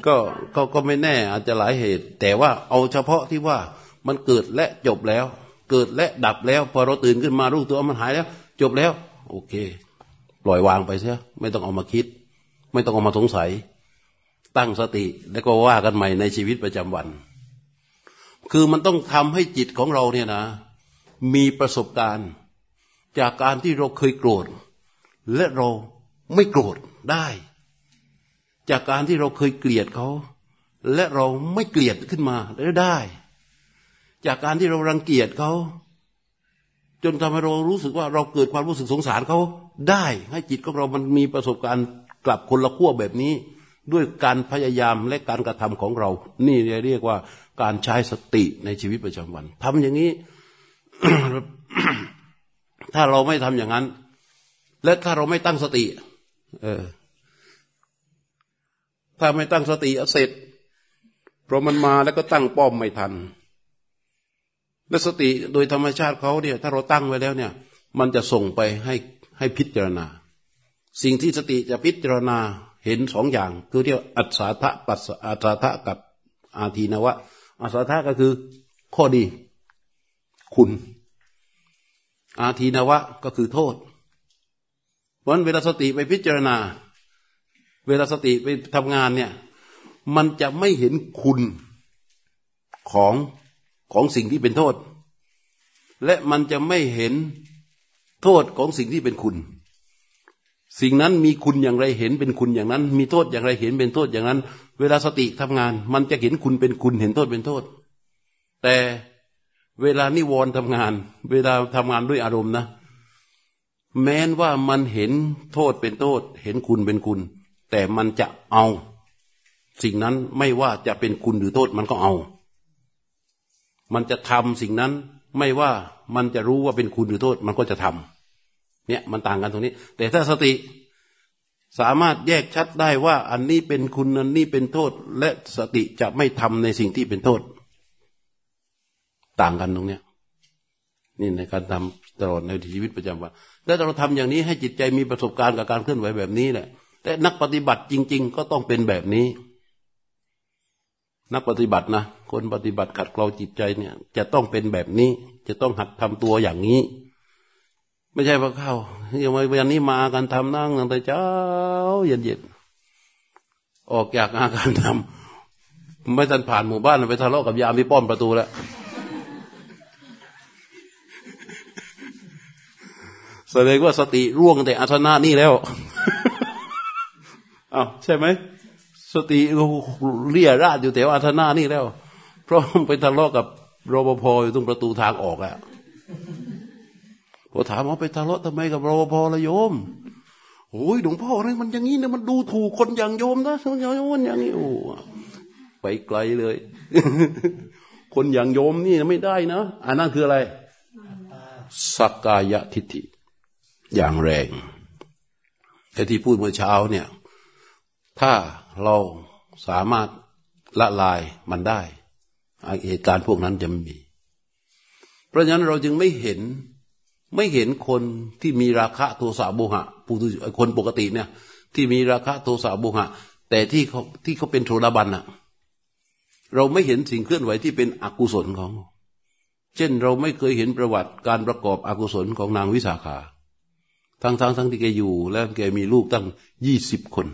ก็ก็ก็ไม่แน่อาจจะหลายเหตุ แต่ว่าเอาเฉพาะที่ว่ามันเกิดและจบแล้ว เกิดและดับแล้ว พอเราตื่นขึ้นมารู้ตัวมันหายแล้ว จบแล้ว โอเค ปล่อยวางไปเสียไม่ต้องเอามาคิด ไม่ต้องเอามาสงสัย ตั้งสติแล้วก็ว่ากันใหม่ในชีวิตประจำวัน คือมันต้องทำให้จิตของเราเนี่ยนะ มีประสบการณ์ จากการที่เราเคยโกรธ และเราไม่โกรธได้ จากการที่เราเคยเกลียดเขา และเราไม่เกลียดขึ้นมาได้ จากการที่เรารังเกียจเขา จนทำให้เรารู้สึกว่าเราเกิดความรู้สึกสงสารเขาได้ ให้จิตของเรามันมีประสบการณ์กลับคนละขั้วแบบนี้ ด้วยการพยายามและการกระทำของเรา นี่เรียกว่าการใช้สติในชีวิตประจำวันทำอย่างนี้ ถ้าเราไม่ทำอย่างนั้น และถ้าเราไม่ตั้งสติ เออ ถ้าไม่ตั้งสติเสร็จเพราะมันมาแล้วก็ตั้งป้อมไม่ทัน และสติโดยธรรมชาติเขาเนี่ย ถ้าเราตั้งไว้แล้วเนี่ย มันจะส่งไปให้ให้พิจารณา สิ่งที่สติจะพิจารณาเห็นสองอย่าง คือเรียกอัศทะปัสอัศทะกับอาทีนวะอัศทะก็คือข้อดี คุณ อาทีนวะก็คือโทษเพราะฉะนั้นเวลาสติไปพิจารณา เวลาสติไปทำงานเนี่ย มันจะไม่เห็นคุณของของสิ่งที่เป็นโทษ และมันจะไม่เห็นโทษของสิ่งที่เป็นคุณ สิ่งนั้นมีคุณอย่างไรเห็นเป็นคุณอย่างนั้น มีโทษอย่างไรเห็นเป็นโทษอย่างนั้น เวลาสติทำงาน มันจะเห็นคุณเป็นคุณเห็นโทษเป็นโทษ แต่เวลานิวรณ์ทำงาน เวลาทำงานด้วยอารมณ์นะ แม้นว่ามันเห็นโทษเป็นโทษ เห็นคุณเป็นคุณ แต่มันจะเอา สิ่งนั้นไม่ว่าจะเป็นคุณหรือโทษมันก็เอา มันจะทำสิ่งนั้นไม่ว่ามันจะรู้ว่าเป็นคุณหรือโทษมันก็จะทำเนี่ยมันต่างกันตรงนี้ แต่ถ้าสติสามารถแยกชัดได้ว่า อันนี้เป็นคุณอันนี้เป็นโทษ และสติจะไม่ทำในสิ่งที่เป็นโทษ ต่างกันตรงเนี้ยนี่ในการทำตลอดในชีวิตประจำวัน และเราทำอย่างนี้ให้จิตใจมีประสบการณ์กับการเคลื่อนไหวแบบนี้แหละ แต่นักปฏิบัติจริง ๆ ก็ต้องเป็นแบบนี้ นักปฏิบัตินะคนปฏิบัติขัดเกลาจิตใจเนี่ย จะต้องเป็นแบบนี้ จะต้องหัดทำตัวอย่างนี้ ไม่ใช่พระเข้าอย่างวันนี้มากันทำนั่งตั้งแต่เช้าเย็นเย็นออกจากอาการทำไม่ทันผ่านหมู่บ้านไปทะเลาะกับยามที่ป้อมประตูแล้วแสดงว่าสติร่วงแต่อาสนะนี่แล้ว อ้าวใช่ไหมสติเลี่ยราดอยู่แถวอาสนะนี่แล้ว เพราะไปทะเลาะกับรปภอยู่ตรงประตูทางออกอะพอถามว่าไปทะเลาะทำไมกับรปภละโยมโอ้ยหลวงพ่อนี่มันอย่างนี้นะมันดูถูกคนอย่างโยมนะคนอย่างโยมอย่างนี้โอ้ไปไกลเลย คนอย่างโยมนี่ไม่ได้นะอันนั้นคืออะไร สักกายทิฏฐิอย่างแรงแต่ที่พูดเมื่อเช้าเนี่ย ถ้าเราสามารถละลายมันได้เหตุการณ์พวกนั้นจะไม่มี เพราะฉะนั้นเราจึงไม่เห็นไม่เห็นคนที่มีราคะโทสะโมหะคนปกติเนี่ย ที่มีราคะโทสะโมหะ แต่ที่เขาที่เขาเป็นโทรบันอะเราไม่เห็นสิ่งเคลื่อนไหวที่เป็นอกุศลของ เช่นเราไม่เคยเห็นประวัติการประกอบอกุศลของนางวิสาขา ทั้งทั้งทั้งที่แกอยู่ แล้วแกมีลูกตั้งยี่สิบคน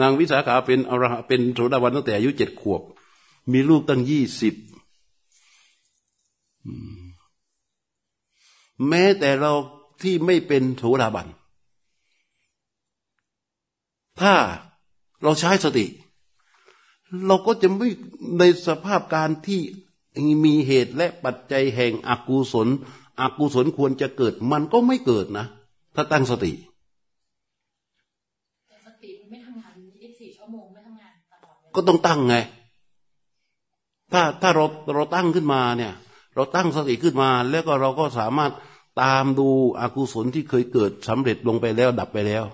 นางวิสาขาเป็นอรหะเป็นโสดาบันตั้งแต่อายุเจ็ดขวบ มีลูกตั้งยี่สิบแม้แต่เราที่ไม่เป็นโสดาบัน ถ้าเราใช้สติ เราก็จะไม่ในสภาพการที่มีเหตุและปัจจัยแห่งอกุศลอกุศลควรจะเกิด มันก็ไม่เกิดนะ ถ้าตั้งสติสติไม่ทำงาน24ชั่วโมงไม่ทำงาน ก็ต้องตั้งไง ถ้าถ้าเราเราตั้งขึ้นมาเนี่ย เราตั้งสติขึ้นมา แล้วก็เราก็สามารถตามดูอกุศลที่เคยเกิดสำเร็จลงไปแล้วดับไปแล้ว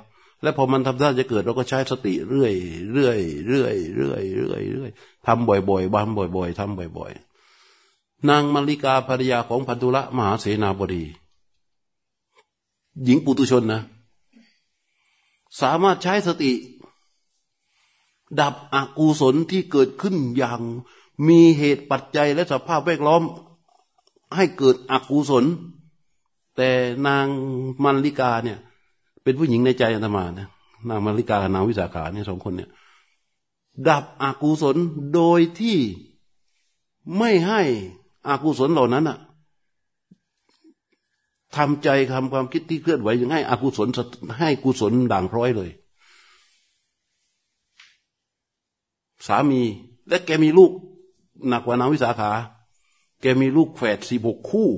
แล้วพอมันทำท่าจะเกิดเราก็ใช้สติเรื่อยเรื่อยเรื่อยเรื่อยเรื่อยเรื่อยทำบ่อยๆบ้ามบ่อย ๆทำบ่อย ๆ นางมาริกาภรรยาของพันธุละมหาเสนาบดี หญิงปุตุชนนะ สามารถใช้สติ ดับอกุศลที่เกิดขึ้นอย่างมีเหตุปัจจัยและสภาพแวดล้อมให้เกิดอกุศล แต่นางมันลิกาเนี่ย เป็นผู้หญิงในใจอาตมานะนางมันลิกากับนางวิสาขาเนี่ยสองคนเนี่ย ดับอกุศลโดยที่ไม่ให้อกุศลเหล่านั้นอะทำใจทำความคิดที่เคลื่อนไหวยังให้อกุศลให้กุศลด่างพร้อยเลย สามี และแกมีลูกหนักกว่านางวิสาขา แกมีลูกแฝดสิบหกคู่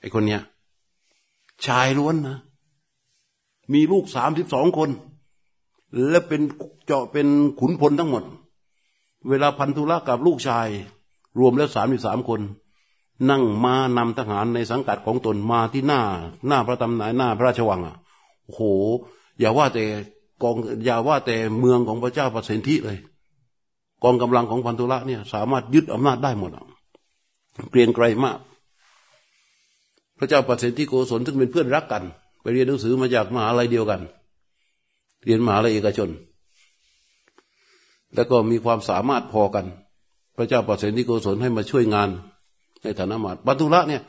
ไอ้คนเนี้ย ชายล้วนนะ มีลูกสามสิบสองคน และเป็นเจาะเป็นขุนพลทั้งหมด เวลาพันธุละกับลูกชาย รวมแล้วสามสิบสามคน นั่งมานำทหารในสังกัดของตนมาที่หน้า หน้าพระตำหนักหน้าพระราชวังอะโห อย่าว่าแต่ กองอย่าว่าแต่เมืองของพระเจ้าประสิทธิเลย กองกำลังของพันธุละเนี่ย สามารถยึดอำนาจได้หมดเกรียงไกรมาก พระเจ้าปัสสิที่โกศลซึ่งเป็นเพื่อนรักกัน ไปเรียนหนังสือมาจากมหาลัยเดียวกัน เรียนมหาลัยเอกชน แล้วก็มีความสามารถพอกัน พระเจ้าปัสสิที่โกศลให้มาช่วยงานในฐานะมาปัตุระเนี่ย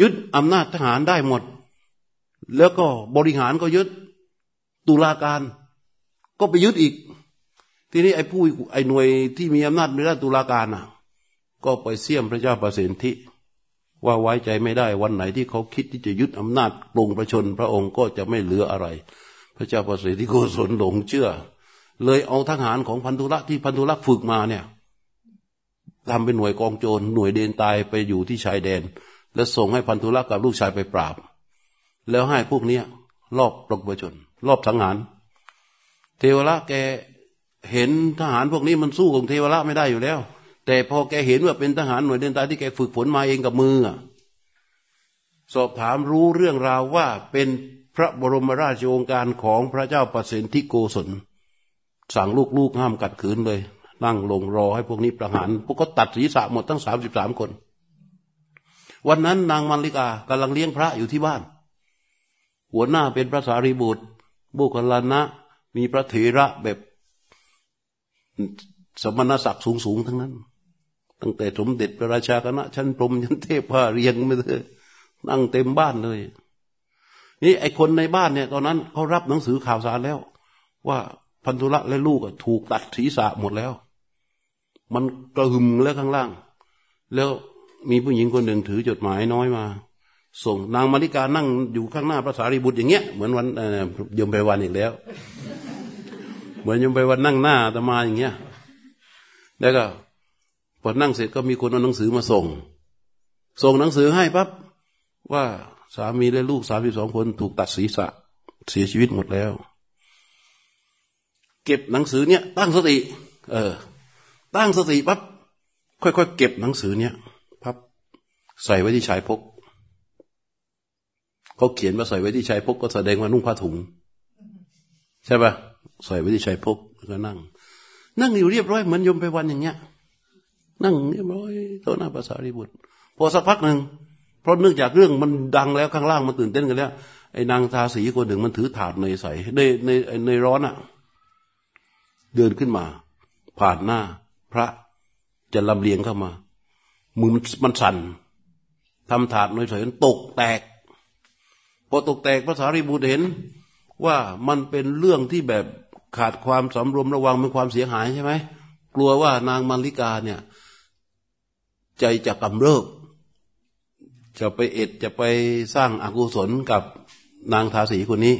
ยึดอำนาจทหารได้หมด แล้วก็บริหารก็ยึด ตุลาการ ก็ไปยึดอีก ทีนี้ไอ้ผู้ไอ้หน่วยที่มีอำนาจในด้านตุลาการอะ ก็ไปเสี่ยมพระเจ้าประสิทธิว่าไว้ใจไม่ได้วันไหนที่เขาคิดที่จะยึดอำนาจปรุงประชนพระองค์ก็จะไม่เหลืออะไร พระเจ้าประสิทธิโกศลหลงเชื่อ เลยเอาทหารของพันธุรักที่พันธุรักฝึกมาเนี่ยทำเป็นหน่วยกองโจรหน่วยเดินตายไปอยู่ที่ชายแดน แล้วส่งให้พันธุรักกับลูกชายไปปราบ แล้วให้พวกเนี้ยรอบปรุงประชน รอบสังหาร เทวละแกเห็นทหารพวกนี้มันสู้กับเทวละไม่ได้อยู่แล้ว แต่พอแกเห็นว่าเป็นทหารหน่วยเดินตายที่แกฝึกฝนมาเองกับมือสอบถามรู้เรื่องราวว่าเป็นพระบรมราชโองการของพระเจ้าประสิทธิโกศลสั่งลูกๆห้ามกัดขืนเลย นั่งลงรอให้พวกนี้ประหาร พวกก็ตัดศีรษะหมดทั้งสามสิบสามคน วันนั้นนางมัลลิกากำลังเลี้ยงพระอยู่ที่บ้าน หัวหน้าเป็นพระสารีบุตร บุคลานะ มีพระเถระแบบสมณศักดิ์สูงๆทั้งนั้น ตั้งแต่สมเด็จพระราชาคณะ ชั้นพรมยันเทพพาเรียงไม่เลยนั่งเต็มบ้านเลย นี่ไอคนในบ้านเนี่ย ตอนนั้นเขารับหนังสือข่าวสารแล้ว ว่าพันธุระและลูกถูกตัดศีรษะหมดแล้ว มันกระหึ่มแล้วข้างล่าง แล้วมีผู้หญิงคนหนึ่งถือจดหมายน้อยมา ส่งนางมาริกานั่งอยู่ข้างหน้าพระสารีบุตรอย่างเงี้ยเหมือนวันยมไปวันอีกแล้ว เหมือนยมไปวันนั่งหน้าตมาอย่างเงี้ยแล้วก็พอนั่งเสร็จก็มีคนเอาหนังสือมาส่ง ส่งหนังสือให้ปั๊บว่าสามีและลูกสามสิบสองคนถูกตัดศีรษะเสียชีวิตหมดแล้ว เก็บหนังสือเนี้ยตั้งสติ เออ ตั้งสติปั๊บค่อยๆเก็บหนังสือเนี้ยพับใส่ไว้ที่ชายพก เขาเขียนว่าใส่ไว้ที่ชายพกก็แสดงว่านุ่งผ้าถุง ใช่ปะใส่ไว้ที่ชายพกแล้วก็นั่ง นั่งอยู่เรียบร้อยเหมือนยมไปวันอย่างเงี้ย นั่งเรียบร้อยต่อหน้าภาษาริบุตรพอสักพักหนึ่งเพราะเนื่องจากเรื่องมันดังแล้วข้างล่างมันตื่นเต้นกันแล้วไอ้นางทาสีคนหนึ่งมันถือถาดในใส่ในในในร้อนอะ่ะ เดินขึ้นมา ผ่านหน้า พระจะลำเลียงเข้ามา มือมันสั่นทำถาดในใส่ตกแตก พอตกแตกภาษาริบุตรเห็น ว่ามันเป็นเรื่องที่แบบขาดความสำรวมระวังเป็นความเสียหายใช่ไหมกลัวว่านางมาริกาเนี่ย ใจจะกำเริบจะไปเอ็ดจะไปสร้างอากุศลกับนางทาสีคนนี้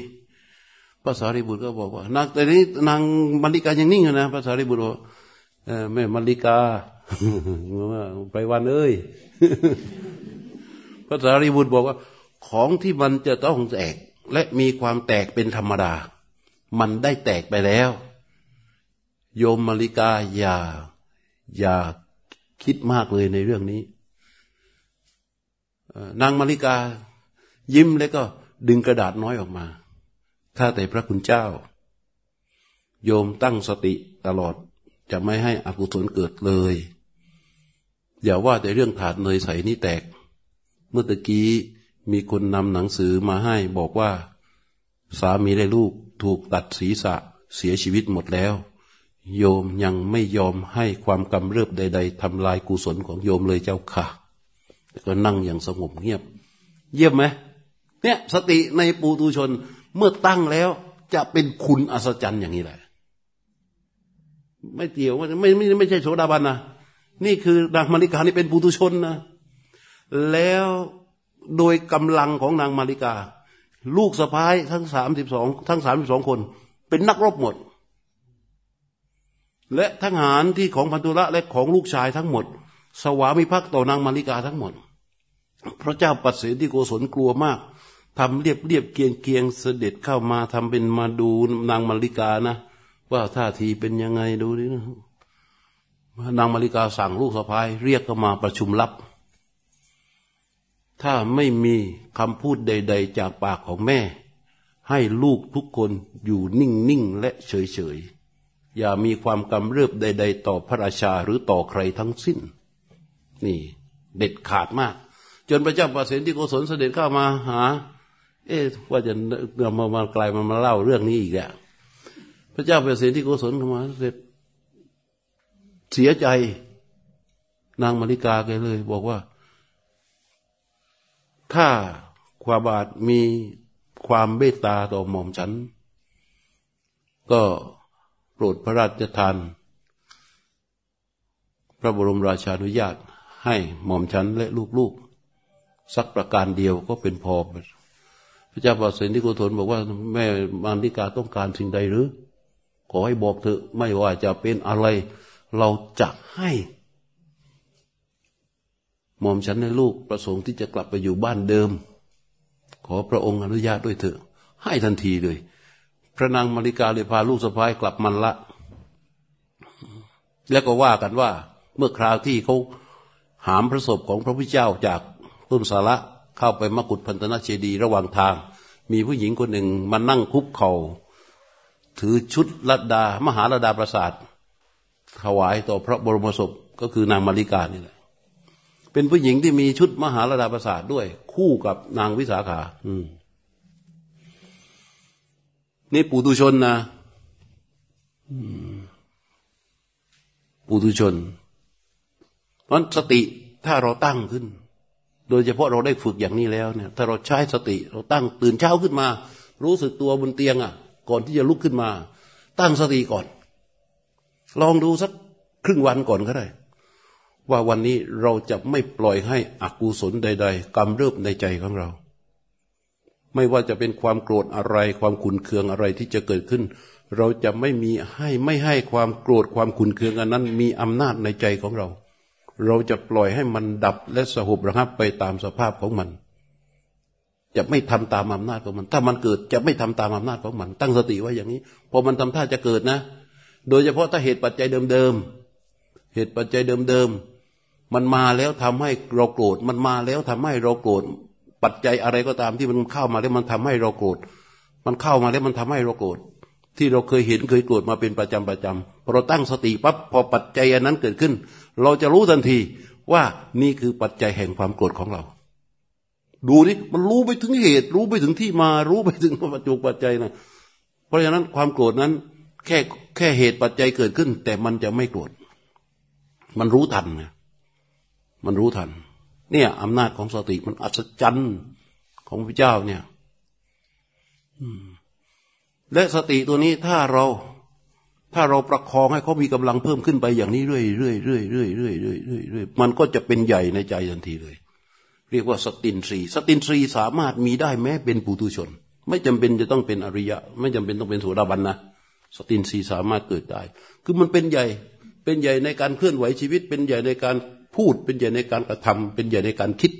ภาษาริบุตรก็บอกว่านางแต่นี้นางมาริกายังนิ่งอยู่นะภาษาริบุตรบอกแม่มาริกาไปวันเอ้ยภาษาริบุตรบอกว่า ของที่มันจะต้องแตกและมีความแตกเป็นธรรมดา มันได้แตกไปแล้ว โยมมาริกาอย่า อย่าคิดมากเลยในเรื่องนี้ นางมาริกายิ้มแล้วก็ดึงกระดาษน้อยออกมา ถ้าแต่พระคุณเจ้า โยมตั้งสติตลอดจะไม่ให้อกุศลเกิดเลย อย่าว่าแต่เรื่องถาดเนยใสนี่แตก เมื่อตะกี้ มีคนนำหนังสือมาให้บอกว่า สามีและลูกถูกตัดศีรษะเสียชีวิตหมดแล้ว โยมยังไม่ยอมให้ความกำเริบใด ๆทำลายกุศลของโยมเลยเจ้าค่ะก็นั่งอย่างสงบเงียบ เยี่ยมไหมเนี่ยสติในปูตุชนเมื่อตั้งแล้วจะเป็นคุณอัศจรรย์อย่างนี้แหละ ไม่เกี่ยวไม่ไม่ไม่ใช่โสดาบันนะนี่คือนางมาริกานี่เป็นปุตุชนนะแล้ว โดยกำลังของนางมาริกา ลูกสะพ้ายทั้งสามสิบสองทั้งสามสิบสองคน เป็นนักรบหมด และทหารที่ของพันธุระและของลูกชายทั้งหมด สวามิภักดิ์ต่อนางมาริกาทั้งหมด พระเจ้าปัสเสที่โกศลกลัวมากทำเรียบเรียบเกียงเกียงเสด็จเข้ามาทำเป็นมาดูนางมาริกานะ ว่าท่าทีเป็นยังไงดูดินะนางมาริกาสั่งลูกสะพ้ายเรียกเข้ามาประชุมลับ ถ้าไม่มีคำพูดใด ๆ จากปากของแม่ ให้ลูกทุกคนอยู่นิ่ง ๆ และเฉย ๆ อย่ามีความกำเริบใด ๆ ต่อพระราชาหรือต่อใครทั้งสิ้น นี่เด็ดขาดมาก จนพระเจ้าปรสิทธิโกศลเสด็จเข้ามาหา เอ๊ะว่าจะมามากลายมามาเล่าเรื่องนี้อีกอะพระเจ้าปรสิทธิโกศลเข้ามาเสร็จเสียใจ นางมาริกาแกเลย บอกว่า ถ้าความบาทมีความเมตตาต่อหม่อมฉัน ก็โปรดพระราชทาน พระบรมราชานุญาตให้หม่อมฉันและลูกๆ สักประการเดียวก็เป็นพอ พระเจ้าปเสนที่โกศลบอกว่าแม่มารดิกาต้องการสิ่งใดหรือ ขอให้บอกเถอะไม่ว่าจะเป็นอะไร เราจะให้ หม่อมฉันในลูกประสงค์ที่จะกลับไปอยู่บ้านเดิม ขอพระองค์อนุญาตด้วยเถอะ ให้ทันทีเลย พระนางมาริกาเลยพาลูกสะพ้ายกลับมันละ แล้วก็ว่ากันว่า เมื่อคราวที่เขาหามพระศพของพระพุทธเจ้าจากต้นสาระเข้าไปมกุฏพันธนเจดีระหว่างทาง มีผู้หญิงคนหนึ่งมานั่งคุกเขา่าถือชุดรัดดา มหาราดาประสาทถวายต่อพระบรมศพก็คือนางมาริกานี่แหละ เป็นผู้หญิงที่มีชุดมหาราดาประสาทด้วย คู่กับนางวิสาขา อืม นี่ปุตุชนนะปุตุชน เพราะสติถ้าเราตั้งขึ้น โดยเฉพาะเราได้ฝึกอย่างนี้แล้วเนี่ย ถ้าเราใช้สติ เราตั้งตื่นเช้าขึ้นมา รู้สึกตัวบนเตียงอะ ก่อนที่จะลุกขึ้นมา ตั้งสติก่อน ลองดูสักครึ่งวันก่อนก็ได้ ว่าวันนี้เราจะไม่ปล่อยให้อกุศลใด ๆกำเริบในใจของเรา ไม่ว่าจะเป็นความโกรธอะไร ความขุนเคืองอะไรที่จะเกิดขึ้น เราจะไม่มีให้ไม่ให้ความโกรธความขุนเคืองอันนั้น มีอำนาจในใจของเรา เราจะปล่อยให้มันดับและสหบระงับไปตามสภาพของมัน จะไม่ทำตามอำนาจของมัน ถ้ามันเกิดจะไม่ทำตามอำนาจของมัน ตั้งสติไว้อย่างนี้พอมันทำท่าจะเกิดนะ โดยเฉพาะถ้าเหตุปัจจัยเดิมๆเหตุปัจจัยเดิมๆ มันมาแล้วทำให้เราโกรธ มันมาแล้วทำให้เราโกรธ ปัจจัยอะไรก็ตามที่มันเข้ามาแล้วมันทำให้เราโกรธ มันเข้ามาแล้วมันทำให้เราโกรธ ที่เราเคยเห็นเคยโกรธมาเป็นประจำประจำพอเราตั้งสติปั๊บพอปัจจัยอันนั้นเกิดขึ้น เราจะรู้ทันทีว่านี่คือปัจจัยแห่งความโกรธของเรา ดูนี่มันรู้ไปถึงเหตุ รู้ไปถึงที่มา รู้ไปถึงปัจจุปัจจัยนะเพราะฉะนั้นความโกรธนั้นแค่แค่เหตุปัจจัยเกิดขึ้น แต่มันจะไม่โกรธ มันรู้ทันนะ มันรู้ทัน เนี่ยอำนาจของสติมันอัศจรรย์ของพระเจ้าเนี่ยและสติตัวนี้ถ้าเรา ถ้าเราประคองให้เขามีกำลังเพิ่มขึ้นไปอย่างนี้เรื่อยเรื่อยเรื่อยเรื่อยเรื่อยเรื่อยเรื่อยมันก็จะเป็นใหญ่ในใจทันทีเลย เรียกว่าสตินทรีสตินทรีสามารถมีได้แม้เป็นปุถุชน ไม่จำเป็นจะต้องเป็นอริยะ ไม่จำเป็นต้องเป็นโสดาบันนะสตินทรีสามารถเกิดได้ คือมันเป็นใหญ่เป็นใหญ่ในการเคลื่อนไหวชีวิต เป็นใหญ่ในการ พูดเป็นใหญ่ในการกระทำเป็นใหญ่ในการคิด